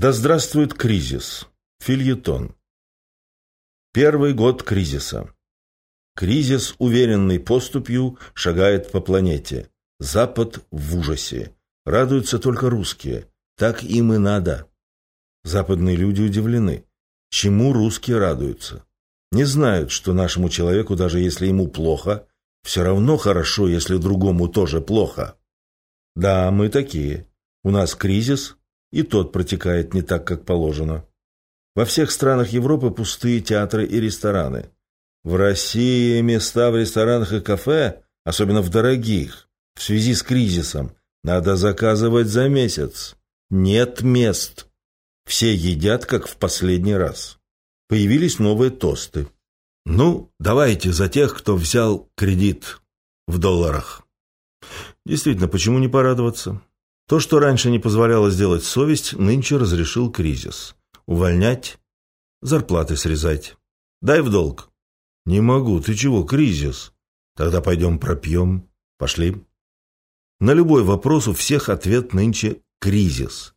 Да здравствует кризис. Фильетон. Первый год кризиса. Кризис уверенной поступью шагает по планете. Запад в ужасе. Радуются только русские. Так им и надо. Западные люди удивлены. Чему русские радуются? Не знают, что нашему человеку, даже если ему плохо, все равно хорошо, если другому тоже плохо. Да, мы такие. У нас кризис, и тот протекает не так, как положено. Во всех странах Европы пустые театры и рестораны. В России места в ресторанах и кафе, особенно в дорогих, в связи с кризисом, надо заказывать за месяц. Нет мест. Все едят, как в последний раз. Появились новые тосты. Ну, давайте за тех, кто взял кредит в долларах. Действительно, почему не порадоваться? То, что раньше не позволяло сделать совесть, нынче разрешил кризис. Увольнять, зарплаты срезать. Дай в долг. Не могу, ты чего, кризис? Тогда пойдем пропьем. Пошли. На любой вопрос у всех ответ нынче кризис.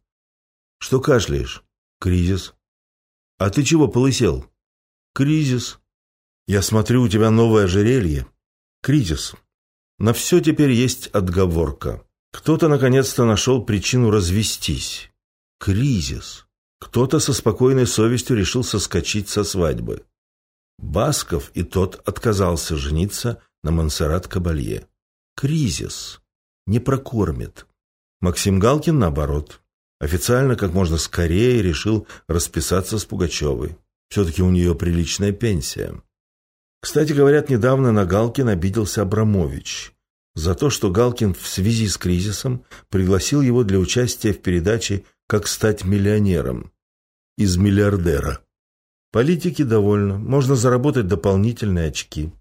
Что кашляешь? Кризис. А ты чего полысел? Кризис. Я смотрю, у тебя новое ожерелье. Кризис. На все теперь есть отговорка. Кто-то наконец-то нашел причину развестись. Кризис. Кто-то со спокойной совестью решил соскочить со свадьбы. Басков и тот отказался жениться на Монсеррат Кабалье. Кризис. Не прокормит. Максим Галкин, наоборот, официально как можно скорее решил расписаться с Пугачевой. Все-таки у нее приличная пенсия. Кстати, говорят, недавно на Галкин обиделся Абрамович за то, что Галкин в связи с кризисом пригласил его для участия в передаче «Как стать миллионером» из миллиардера. Политики довольны, можно заработать дополнительные очки.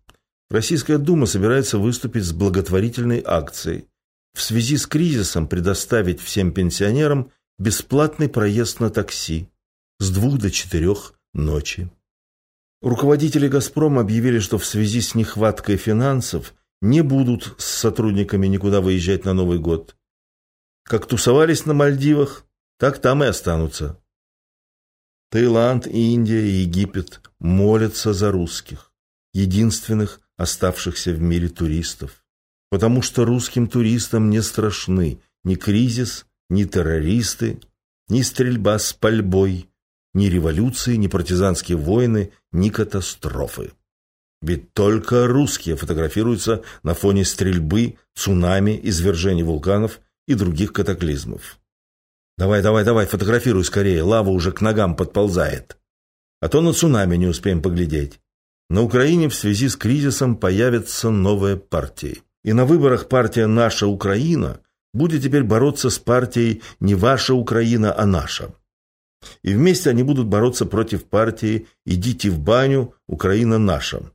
Российская Дума собирается выступить с благотворительной акцией. В связи с кризисом предоставить всем пенсионерам бесплатный проезд на такси с двух до четырех ночи. Руководители «Газпрома» объявили, что в связи с нехваткой финансов не будут с сотрудниками никуда выезжать на Новый год. Как тусовались на Мальдивах, так там и останутся. Таиланд, Индия и Египет молятся за русских, единственных оставшихся в мире туристов. Потому что русским туристам не страшны ни кризис, ни террористы, ни стрельба с пальбой, ни революции, ни партизанские войны, ни катастрофы. Ведь только русские фотографируются на фоне стрельбы, цунами, извержений вулканов и других катаклизмов. Давай, давай, давай, фотографируй скорее, лава уже к ногам подползает. А то на цунами не успеем поглядеть. На Украине в связи с кризисом появятся новые партии. И на выборах партия «Наша Украина» будет теперь бороться с партией не «Ваша Украина», а «Наша». И вместе они будут бороться против партии «Идите в баню, Украина наша».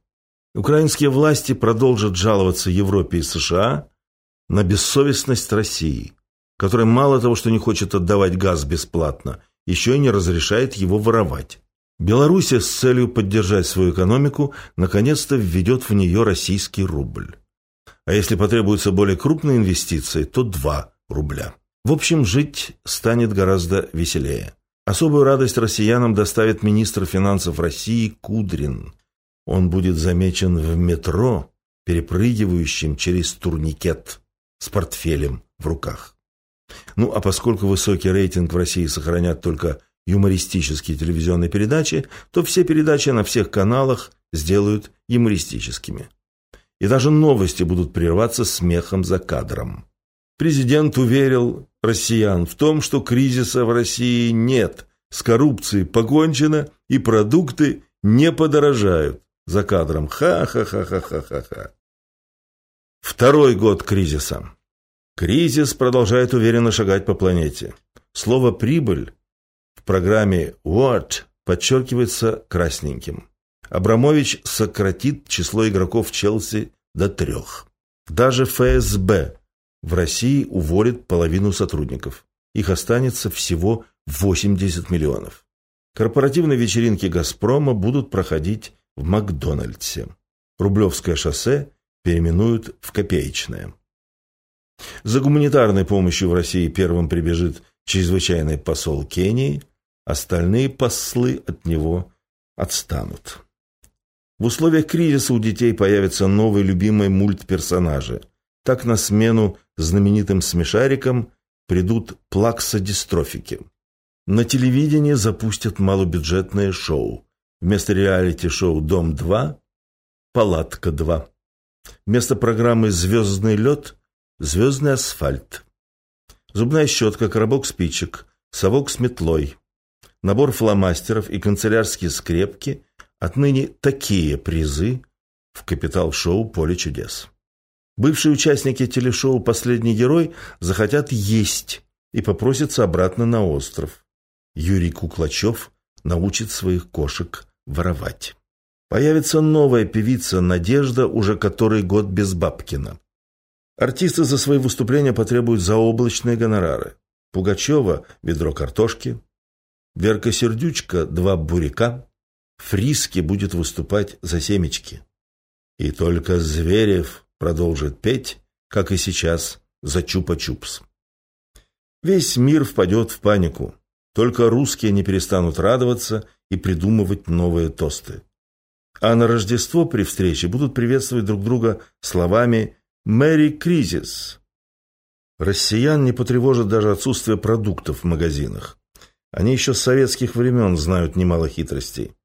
Украинские власти продолжат жаловаться Европе и США на бессовестность России, которая мало того, что не хочет отдавать газ бесплатно, еще и не разрешает его воровать. Белоруссия с целью поддержать свою экономику наконец-то введет в нее российский рубль. А если потребуются более крупные инвестиции, то 2 рубля. В общем, жить станет гораздо веселее. Особую радость россиянам доставит министр финансов России Кудрин – он будет замечен в метро, перепрыгивающим через турникет с портфелем в руках. Ну, а поскольку высокий рейтинг в России сохранят только юмористические телевизионные передачи, то все передачи на всех каналах сделают юмористическими. И даже новости будут прерваться смехом за кадром. Президент уверил россиян в том, что кризиса в России нет, с коррупцией покончено и продукты не подорожают. За кадром ха-ха-ха-ха-ха-ха. Второй год кризиса. Кризис продолжает уверенно шагать по планете. Слово «прибыль» в программе «What» подчеркивается красненьким. Абрамович сократит число игроков Челси до трех. Даже ФСБ в России уволит половину сотрудников. Их останется всего 80 миллионов. Корпоративные вечеринки «Газпрома» будут проходить в Макдональдсе. Рублевское шоссе переименуют в Копеечное. За гуманитарной помощью в России первым прибежит чрезвычайный посол Кении, остальные послы от него отстанут. В условиях кризиса у детей появятся новые любимые мультперсонажи. Так на смену знаменитым смешарикам придут плаксодистрофики. На телевидении запустят малобюджетное шоу. Вместо реалити-шоу «Дом-2» – «Палатка-2». Вместо программы «Звездный лед» – «Звездный асфальт». Зубная щетка, коробок спичек, совок с метлой, набор фломастеров и канцелярские скрепки – отныне такие призы в капитал-шоу «Поле чудес». Бывшие участники телешоу «Последний герой» захотят есть и попросятся обратно на остров. Юрий Куклачев научит своих кошек воровать. Появится новая певица Надежда, уже который год без Бабкина. Артисты за свои выступления потребуют заоблачные гонорары. Пугачева – ведро картошки, Верка Сердючка – два буряка, Фриски будет выступать за семечки. И только Зверев продолжит петь, как и сейчас, за чупа-чупс. Весь мир впадет в панику. Только русские не перестанут радоваться и придумывать новые тосты. А на Рождество при встрече будут приветствовать друг друга словами «Мэри Кризис». Россиян не потревожит даже отсутствие продуктов в магазинах. Они еще с советских времен знают немало хитростей.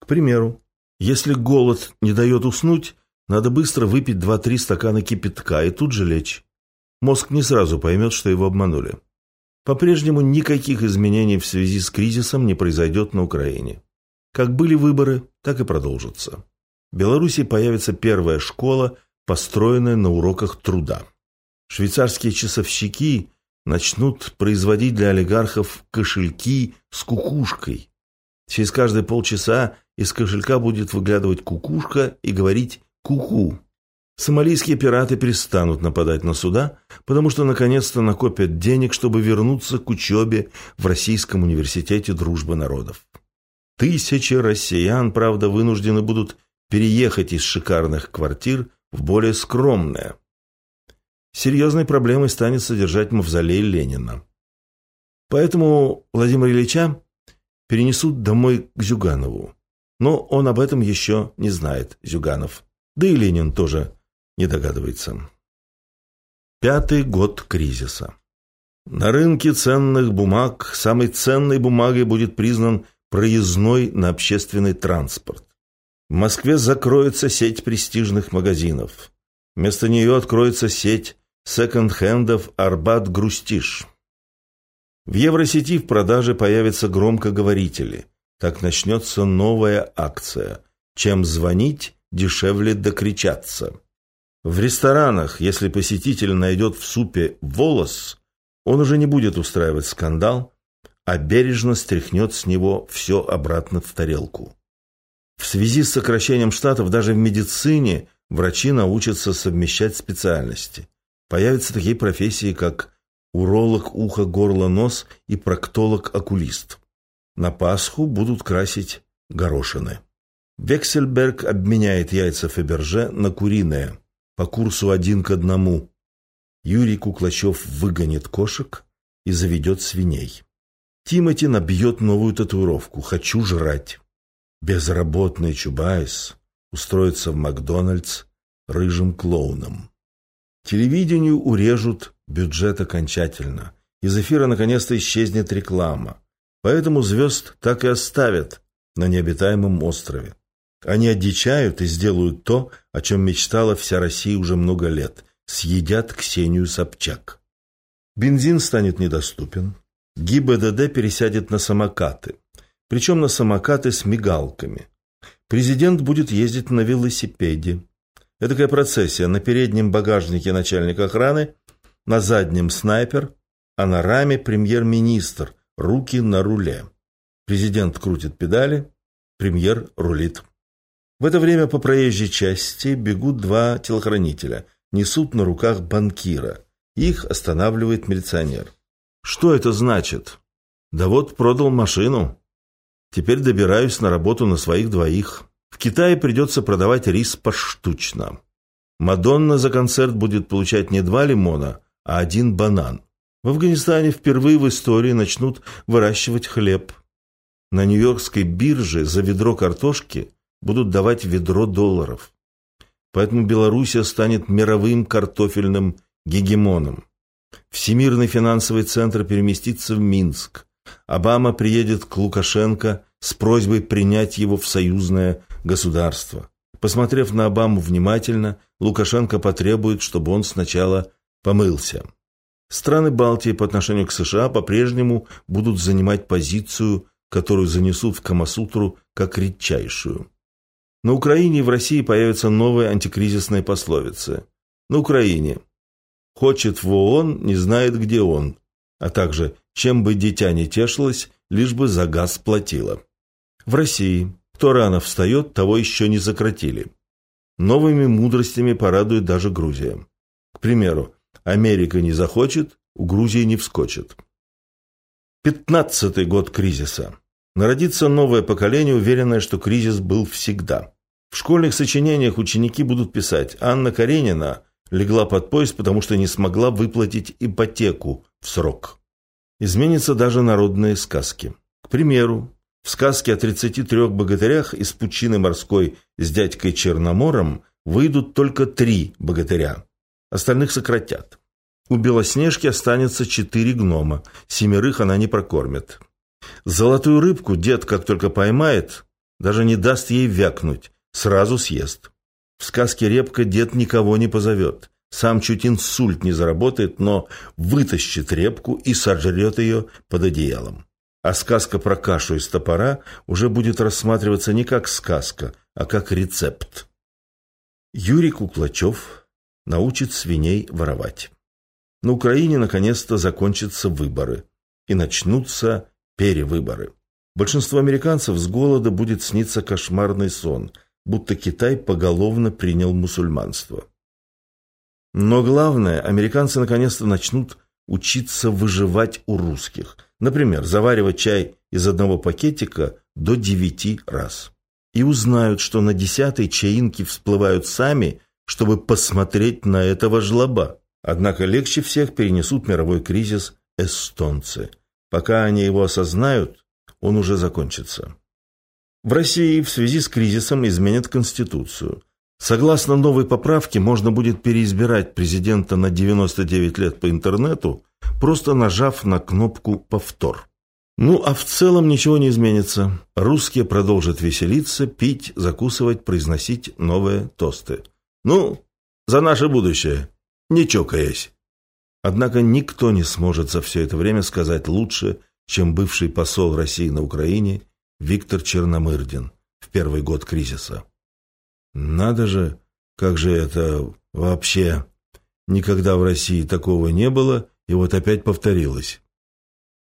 К примеру, если голод не дает уснуть, надо быстро выпить 2-3 стакана кипятка и тут же лечь. Мозг не сразу поймет, что его обманули. По-прежнему никаких изменений в связи с кризисом не произойдет на Украине. Как были выборы, так и продолжатся. В Беларуси появится первая школа, построенная на уроках труда. Швейцарские часовщики начнут производить для олигархов кошельки с кукушкой. Через каждые полчаса из кошелька будет выглядывать кукушка и говорить «ку-ку». Сомалийские пираты перестанут нападать на суда, потому что наконец-то накопят денег, чтобы вернуться к учебе в Российском университете дружбы народов. Тысячи россиян, правда, вынуждены будут переехать из шикарных квартир в более скромные. Серьезной проблемой станет содержать мавзолей Ленина. Поэтому Владимира Ильича перенесут домой к Зюганову. Но он об этом еще не знает, Зюганов. Да и Ленин тоже не догадывается. Пятый год кризиса. На рынке ценных бумаг самой ценной бумагой будет признан проездной на общественный транспорт. В Москве закроется сеть престижных магазинов. Вместо нее откроется сеть секонд-хендов «Арбат-Грустиш». В Евросети в продаже появятся громкоговорители. Так начнется новая акция. Чем звонить, дешевле докричаться. В ресторанах, если посетитель найдет в супе волос, он уже не будет устраивать скандал, а бережно стряхнет с него все обратно в тарелку. В связи с сокращением штатов даже в медицине врачи научатся совмещать специальности. Появятся такие профессии, как уролог ухо, горло, нос и проктолог-окулист. На Пасху будут красить горошины. Вексельберг обменяет яйца Фаберже на куриные – по курсу один к одному. Юрий Куклачев выгонит кошек и заведет свиней. Тимати набьет новую татуировку «Хочу жрать». Безработный Чубайс устроится в Макдональдс рыжим клоуном. Телевидению урежут бюджет окончательно. Из эфира наконец-то исчезнет реклама. Поэтому звезд так и оставят на необитаемом острове. Они одичают и сделают то, о чем мечтала вся Россия уже много лет. Съедят Ксению Собчак. Бензин станет недоступен. ГИБДД пересядет на самокаты. Причем на самокаты с мигалками. Президент будет ездить на велосипеде. Эдакая процессия. На переднем багажнике начальник охраны, на заднем снайпер, а на раме премьер-министр, руки на руле. Президент крутит педали, премьер рулит. В это время по проезжей части бегут два телохранителя, несут на руках банкира. Их останавливает милиционер. Что это значит? Да вот продал машину. Теперь добираюсь на работу на своих двоих. В Китае придется продавать рис поштучно. Мадонна за концерт будет получать не два лимона, а один банан. В Афганистане впервые в истории начнут выращивать хлеб. на Нью-Йоркской бирже за ведро картошки будут давать ведро долларов. Поэтому Белоруссия станет мировым картофельным гегемоном. Всемирный финансовый центр переместится в Минск. Обама приедет к Лукашенко с просьбой принять его в союзное государство. Посмотрев на Обаму внимательно, Лукашенко потребует, чтобы он сначала помылся. Страны Балтии по отношению к США по-прежнему будут занимать позицию, которую занесут в Камасутру как редчайшую. На Украине и в России появятся новые антикризисные пословицы. На Украине «Хочет в ООН, не знает, где он», а также «Чем бы дитя не тешилось, лишь бы за газ платила». В России кто рано встает, того еще не сократили. Новыми мудростями порадует даже Грузия. К примеру, Америка не захочет, у Грузии не вскочит. Пятнадцатый год кризиса. Народится новое поколение, уверенное, что кризис был всегда. В школьных сочинениях ученики будут писать «Анна Каренина легла под поезд, потому что не смогла выплатить ипотеку в срок». Изменятся даже народные сказки. К примеру, в сказке о 33 богатырях из пучины морской с дядькой Черномором выйдут только три богатыря. Остальных сократят. У Белоснежки останется четыре гнома, семерых она не прокормит. Золотую рыбку дед, как только поймает, даже не даст ей вякнуть, сразу съест. В сказке «Репка» дед никого не позовет. Сам чуть инсульт не заработает, но вытащит репку и сожрет ее под одеялом а сказка про кашу из топора уже будет рассматриваться не как сказка, а как рецепт. Юрий Куклачев научит свиней воровать. На Украине наконец-то закончатся выборы и начнутся перевыборы. Большинству американцев с голода будет сниться кошмарный сон, будто Китай поголовно принял мусульманство. Но главное, американцы наконец-то начнут учиться выживать у русских – Например, заваривать чай из одного пакетика до девяти раз. И узнают, что на десятой чаинки всплывают сами, чтобы посмотреть на этого жлоба. Однако легче всех перенесут мировой кризис эстонцы. Пока они его осознают, он уже закончится. В России в связи с кризисом изменят Конституцию. Согласно новой поправке, можно будет переизбирать президента на 99 лет по интернету, просто нажав на кнопку «Повтор». Ну, а в целом ничего не изменится. Русские продолжат веселиться, пить, закусывать, произносить новые тосты. Ну, за наше будущее, не чокаясь. Однако никто не сможет за все это время сказать лучше, чем бывший посол России на Украине Виктор Черномырдин в первый год кризиса. Надо же, как же это вообще? Никогда в России такого не было, и вот опять повторилось.